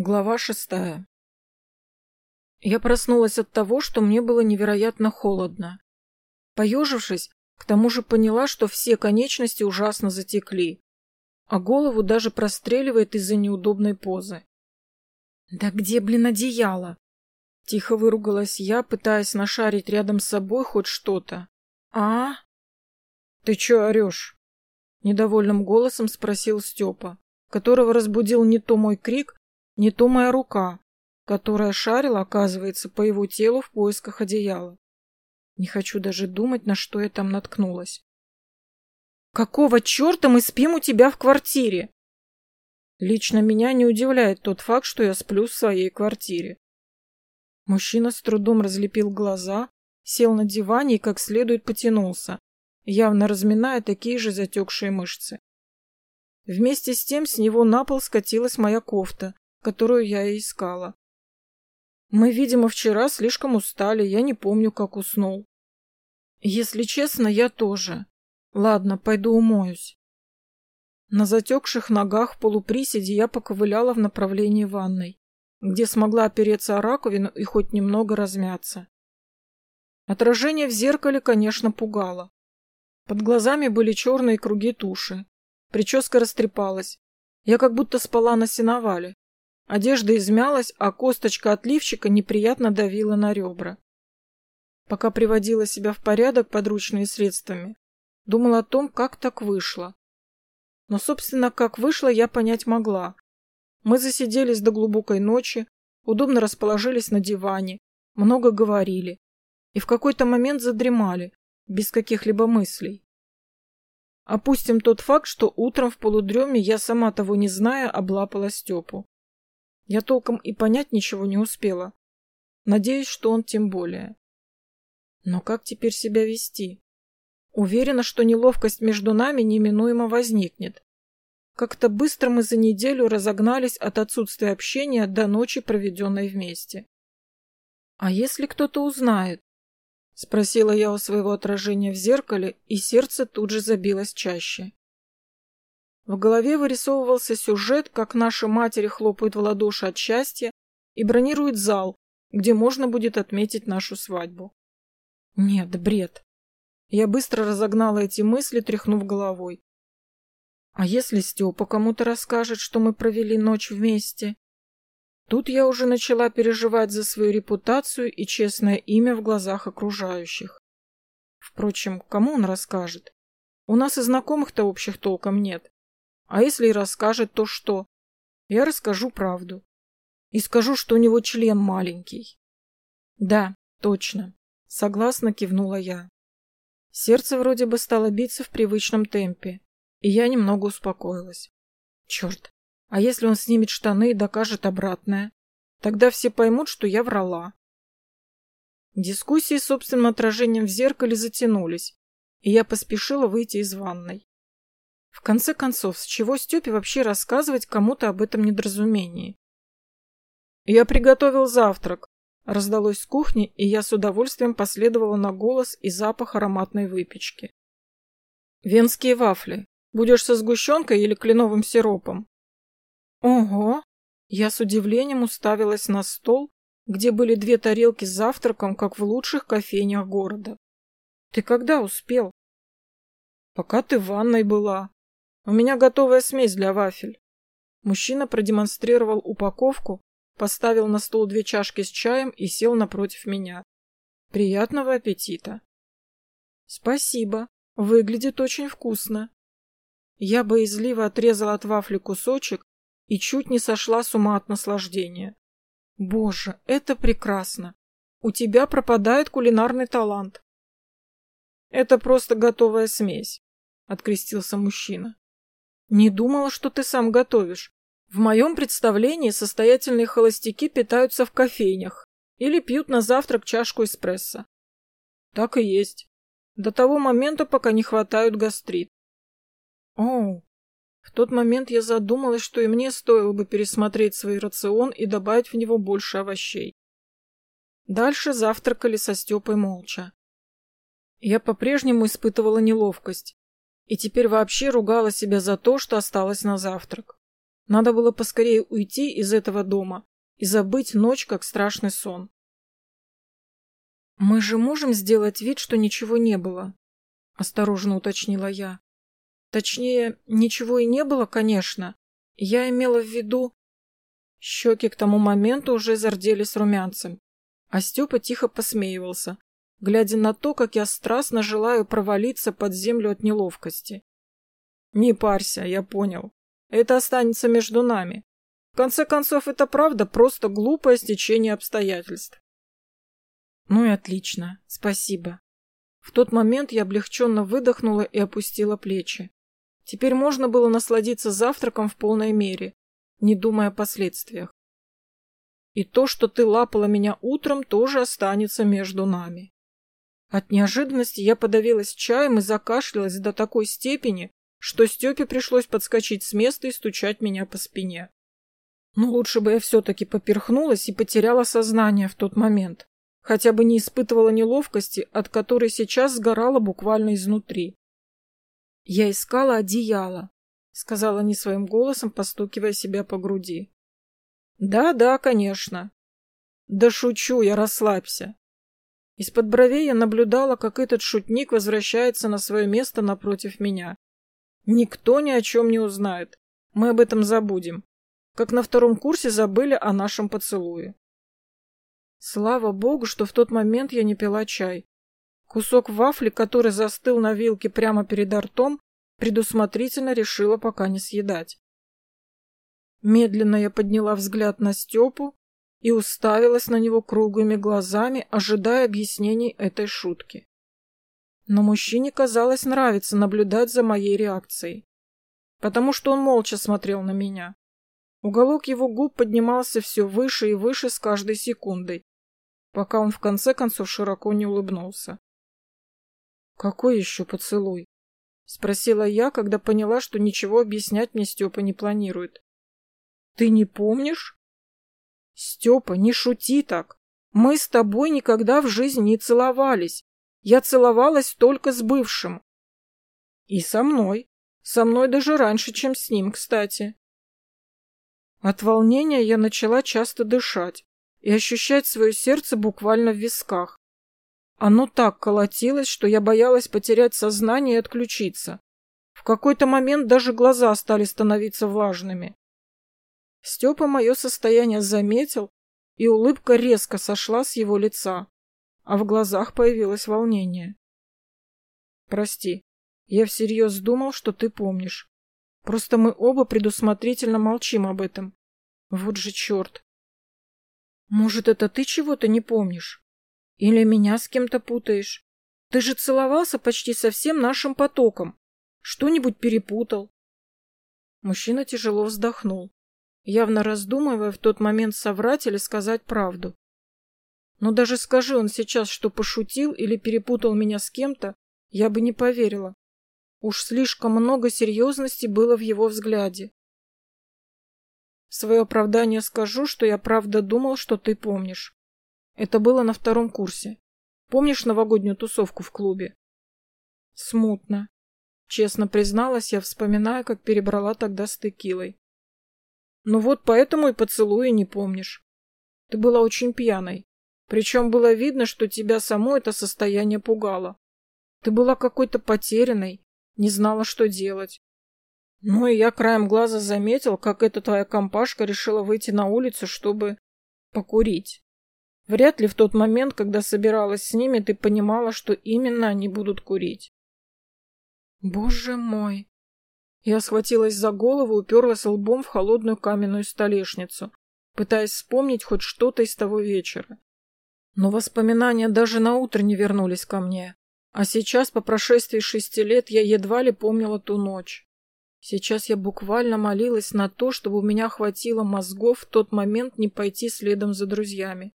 Глава шестая. Я проснулась от того, что мне было невероятно холодно. Поежившись, к тому же поняла, что все конечности ужасно затекли, а голову даже простреливает из-за неудобной позы. «Да где, блин, одеяло?» Тихо выругалась я, пытаясь нашарить рядом с собой хоть что-то. «А?» «Ты чё орёшь?» Недовольным голосом спросил Степа, которого разбудил не то мой крик, не то моя рука, которая шарила, оказывается, по его телу в поисках одеяла. Не хочу даже думать, на что я там наткнулась. «Какого черта мы спим у тебя в квартире?» Лично меня не удивляет тот факт, что я сплю в своей квартире. Мужчина с трудом разлепил глаза, сел на диване и как следует потянулся, явно разминая такие же затекшие мышцы. Вместе с тем с него на пол скатилась моя кофта, которую я и искала. Мы, видимо, вчера слишком устали, я не помню, как уснул. Если честно, я тоже. Ладно, пойду умоюсь. На затекших ногах полуприседе я поковыляла в направлении ванной, где смогла опереться о раковину и хоть немного размяться. Отражение в зеркале, конечно, пугало. Под глазами были черные круги туши. Прическа растрепалась. Я как будто спала на сеновале. Одежда измялась, а косточка отливчика неприятно давила на ребра. Пока приводила себя в порядок подручными средствами, думала о том, как так вышло. Но, собственно, как вышло, я понять могла. Мы засиделись до глубокой ночи, удобно расположились на диване, много говорили и в какой-то момент задремали, без каких-либо мыслей. Опустим тот факт, что утром в полудреме я, сама того не зная, облапала Степу. Я толком и понять ничего не успела. Надеюсь, что он тем более. Но как теперь себя вести? Уверена, что неловкость между нами неминуемо возникнет. Как-то быстро мы за неделю разогнались от отсутствия общения до ночи, проведенной вместе. А если кто-то узнает? Спросила я у своего отражения в зеркале, и сердце тут же забилось чаще. В голове вырисовывался сюжет, как наши матери хлопают в ладоши от счастья и бронируют зал, где можно будет отметить нашу свадьбу. Нет, бред. Я быстро разогнала эти мысли, тряхнув головой. А если Степа кому-то расскажет, что мы провели ночь вместе? Тут я уже начала переживать за свою репутацию и честное имя в глазах окружающих. Впрочем, кому он расскажет? У нас и знакомых-то общих толком нет. А если и расскажет, то что? Я расскажу правду. И скажу, что у него член маленький. Да, точно. Согласно кивнула я. Сердце вроде бы стало биться в привычном темпе, и я немного успокоилась. Черт, а если он снимет штаны и докажет обратное? Тогда все поймут, что я врала. Дискуссии с собственным отражением в зеркале затянулись, и я поспешила выйти из ванной. В конце концов, с чего Степе вообще рассказывать кому-то об этом недоразумении? «Я приготовил завтрак», — раздалось с кухни, и я с удовольствием последовала на голос и запах ароматной выпечки. «Венские вафли. Будешь со сгущенкой или кленовым сиропом?» «Ого!» Я с удивлением уставилась на стол, где были две тарелки с завтраком, как в лучших кофейнях города. «Ты когда успел?» «Пока ты в ванной была», у меня готовая смесь для вафель. Мужчина продемонстрировал упаковку, поставил на стол две чашки с чаем и сел напротив меня. Приятного аппетита. Спасибо. Выглядит очень вкусно. Я боязливо отрезала от вафли кусочек и чуть не сошла с ума от наслаждения. Боже, это прекрасно. У тебя пропадает кулинарный талант. Это просто готовая смесь, открестился мужчина. Не думала, что ты сам готовишь. В моем представлении состоятельные холостяки питаются в кофейнях или пьют на завтрак чашку эспрессо. Так и есть. До того момента, пока не хватают гастрит. Оу. В тот момент я задумалась, что и мне стоило бы пересмотреть свой рацион и добавить в него больше овощей. Дальше завтракали со Степой молча. Я по-прежнему испытывала неловкость и теперь вообще ругала себя за то, что осталась на завтрак. Надо было поскорее уйти из этого дома и забыть ночь, как страшный сон. «Мы же можем сделать вид, что ничего не было», — осторожно уточнила я. «Точнее, ничего и не было, конечно. Я имела в виду...» Щеки к тому моменту уже зарделись румянцем, а Степа тихо посмеивался, глядя на то, как я страстно желаю провалиться под землю от неловкости. «Не парься, я понял. Это останется между нами. В конце концов, это правда просто глупое стечение обстоятельств. Ну и отлично, спасибо. В тот момент я облегченно выдохнула и опустила плечи. Теперь можно было насладиться завтраком в полной мере, не думая о последствиях. И то, что ты лапала меня утром, тоже останется между нами. От неожиданности я подавилась чаем и закашлялась до такой степени, что Степе пришлось подскочить с места и стучать меня по спине. Но лучше бы я все-таки поперхнулась и потеряла сознание в тот момент хотя бы не испытывала неловкости, от которой сейчас сгорала буквально изнутри. «Я искала одеяло», — сказала не своим голосом, постукивая себя по груди. «Да, да, конечно». «Да шучу я, расслабься». Из-под бровей я наблюдала, как этот шутник возвращается на свое место напротив меня. Никто ни о чем не узнает. Мы об этом забудем. Как на втором курсе забыли о нашем поцелуе. Слава богу, что в тот момент я не пила чай. Кусок вафли, который застыл на вилке прямо перед ртом, предусмотрительно решила пока не съедать. Медленно я подняла взгляд на Степу и уставилась на него круглыми глазами, ожидая объяснений этой шутки. Но мужчине, казалось, нравится наблюдать за моей реакцией, потому что он молча смотрел на меня. Уголок его губ поднимался все выше и выше с каждой секундой, пока он в конце концов широко не улыбнулся. «Какой еще поцелуй?» — спросила я, когда поняла, что ничего объяснять мне Степа не планирует. «Ты не помнишь?» «Степа, не шути так. Мы с тобой никогда в жизни не целовались. Я целовалась только с бывшим». «И со мной. Со мной даже раньше, чем с ним, кстати». От волнения я начала часто дышать и ощущать свое сердце буквально в висках. Оно так колотилось, что я боялась потерять сознание и отключиться. В какой-то момент даже глаза стали становиться влажными. Степа мое состояние заметил, и улыбка резко сошла с его лица, а в глазах появилось волнение. «Прости, я всерьез думал, что ты помнишь. Просто мы оба предусмотрительно молчим об этом. Вот же черт. Может, это ты чего-то не помнишь? Или меня с кем-то путаешь? Ты же целовался почти со всем нашим потоком. Что-нибудь перепутал?» Мужчина тяжело вздохнул, явно раздумывая в тот момент соврать или сказать правду. Но даже скажи он сейчас, что пошутил или перепутал меня с кем-то, я бы не поверила. Уж слишком много серьезности было в его взгляде. В свое оправдание скажу, что я правда думал, что ты помнишь. Это было на втором курсе. Помнишь новогоднюю тусовку в клубе? Смутно. Честно призналась я, вспоминая, как перебрала тогда с текилой. Ну вот поэтому и поцелуя не помнишь. Ты была очень пьяной. Причем было видно, что тебя само это состояние пугало. Ты была какой-то потерянной, не знала, что делать. Ну и я краем глаза заметил, как эта твоя компашка решила выйти на улицу, чтобы покурить. Вряд ли в тот момент, когда собиралась с ними, ты понимала, что именно они будут курить. Боже мой! Я схватилась за голову и уперлась лбом в холодную каменную столешницу, пытаясь вспомнить хоть что-то из того вечера. Но воспоминания даже на утро не вернулись ко мне, а сейчас, по прошествии шести лет, я едва ли помнила ту ночь. Сейчас я буквально молилась на то, чтобы у меня хватило мозгов в тот момент не пойти следом за друзьями.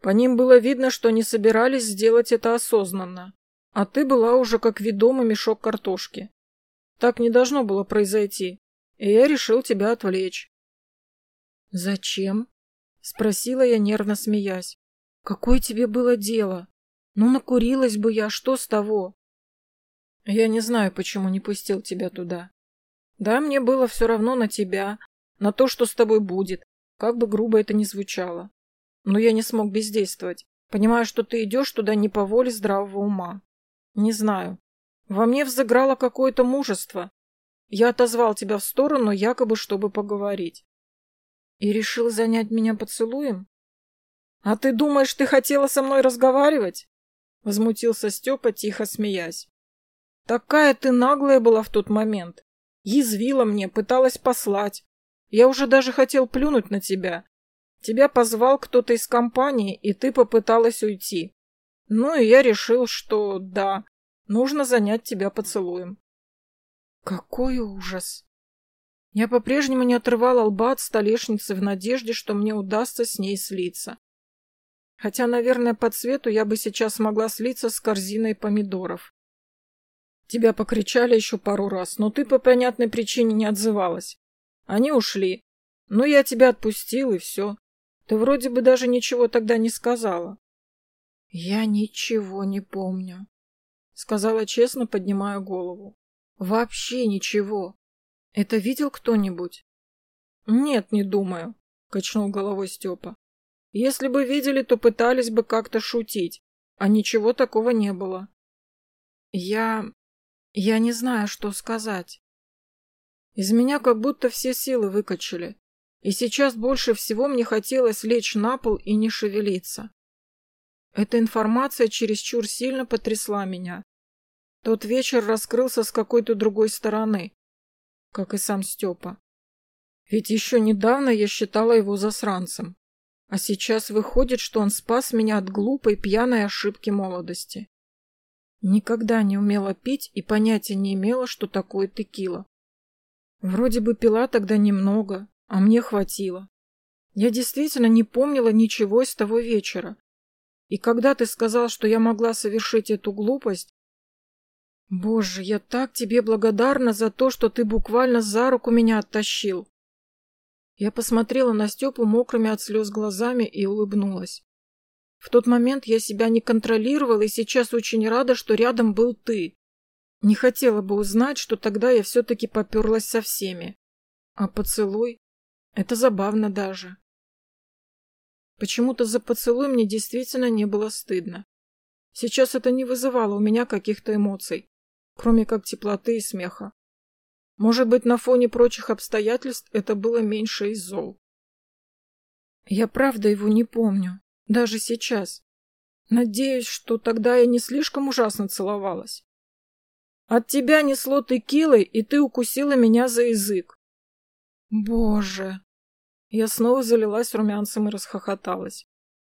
По ним было видно, что они собирались сделать это осознанно, а ты была уже как ведомый мешок картошки. Так не должно было произойти, и я решил тебя отвлечь. «Зачем?» — спросила я, нервно смеясь. «Какое тебе было дело? Ну, накурилась бы я, что с того?» Я не знаю, почему не пустил тебя туда. Да, мне было все равно на тебя, на то, что с тобой будет, как бы грубо это ни звучало. Но я не смог бездействовать, понимая, что ты идешь туда не по воле здравого ума. Не знаю. Во мне взыграло какое-то мужество. Я отозвал тебя в сторону, якобы, чтобы поговорить. И решил занять меня поцелуем? А ты думаешь, ты хотела со мной разговаривать? Возмутился Степа, тихо смеясь. Такая ты наглая была в тот момент. Язвила мне, пыталась послать. Я уже даже хотел плюнуть на тебя. Тебя позвал кто-то из компании, и ты попыталась уйти. Ну и я решил, что да, нужно занять тебя поцелуем. Какой ужас! Я по-прежнему не отрывала лба от столешницы в надежде, что мне удастся с ней слиться. Хотя, наверное, по цвету я бы сейчас могла слиться с корзиной помидоров. Тебя покричали еще пару раз, но ты по понятной причине не отзывалась. Они ушли. Ну, я тебя отпустил, и все. Ты вроде бы даже ничего тогда не сказала. Я ничего не помню, сказала честно, поднимая голову. Вообще ничего. Это видел кто-нибудь? Нет, не думаю, качнул головой Степа. Если бы видели, то пытались бы как-то шутить, а ничего такого не было. Я... я не знаю, что сказать. Из меня как будто все силы выкачали. И сейчас больше всего мне хотелось лечь на пол и не шевелиться. Эта информация чересчур сильно потрясла меня. Тот вечер раскрылся с какой-то другой стороны, как и сам Степа. Ведь еще недавно я считала его засранцем. А сейчас выходит, что он спас меня от глупой пьяной ошибки молодости. Никогда не умела пить и понятия не имела, что такое текила. Вроде бы пила тогда немного, а мне хватило. Я действительно не помнила ничего из того вечера. И когда ты сказал, что я могла совершить эту глупость... Боже, я так тебе благодарна за то, что ты буквально за руку меня оттащил. Я посмотрела на Степу мокрыми от слез глазами и улыбнулась. В тот момент я себя не контролировала и сейчас очень рада, что рядом был ты. Не хотела бы узнать, что тогда я все-таки поперлась со всеми. А поцелуй? Это забавно даже. Почему-то за поцелуй мне действительно не было стыдно. Сейчас это не вызывало у меня каких-то эмоций, кроме как теплоты и смеха. Может быть, на фоне прочих обстоятельств это было меньше из зол. Я правда его не помню, даже сейчас. Надеюсь, что тогда я не слишком ужасно целовалась. От тебя несло текилой, и ты укусила меня за язык. Боже! Я снова залилась румянцем и расхохоталась.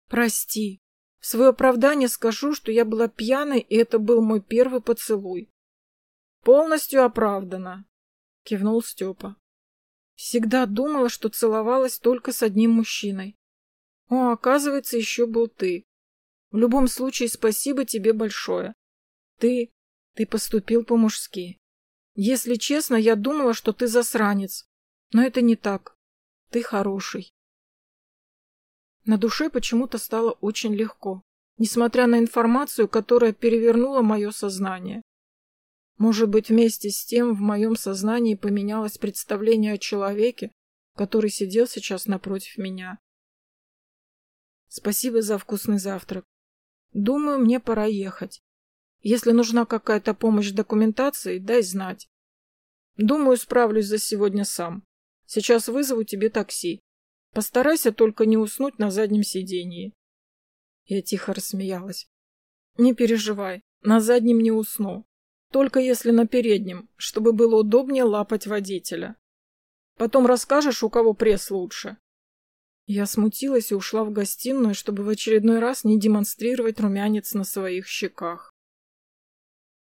Прости. В свое оправдание скажу, что я была пьяной, и это был мой первый поцелуй. Полностью оправдано, кивнул Степа. Всегда думала, что целовалась только с одним мужчиной. О, оказывается, еще был ты. В любом случае, спасибо тебе большое. Ты ты поступил по-мужски. Если честно, я думала, что ты засранец. Но это не так. Ты хороший. На душе почему-то стало очень легко, несмотря на информацию, которая перевернула мое сознание. Может быть, вместе с тем в моем сознании поменялось представление о человеке, который сидел сейчас напротив меня. Спасибо за вкусный завтрак. Думаю, мне пора ехать. Если нужна какая-то помощь в документации, дай знать. Думаю, справлюсь за сегодня сам. Сейчас вызову тебе такси. Постарайся только не уснуть на заднем сиденье. Я тихо рассмеялась. Не переживай, на заднем не усну. Только если на переднем, чтобы было удобнее лапать водителя. Потом расскажешь, у кого пресс лучше. Я смутилась и ушла в гостиную, чтобы в очередной раз не демонстрировать румянец на своих щеках.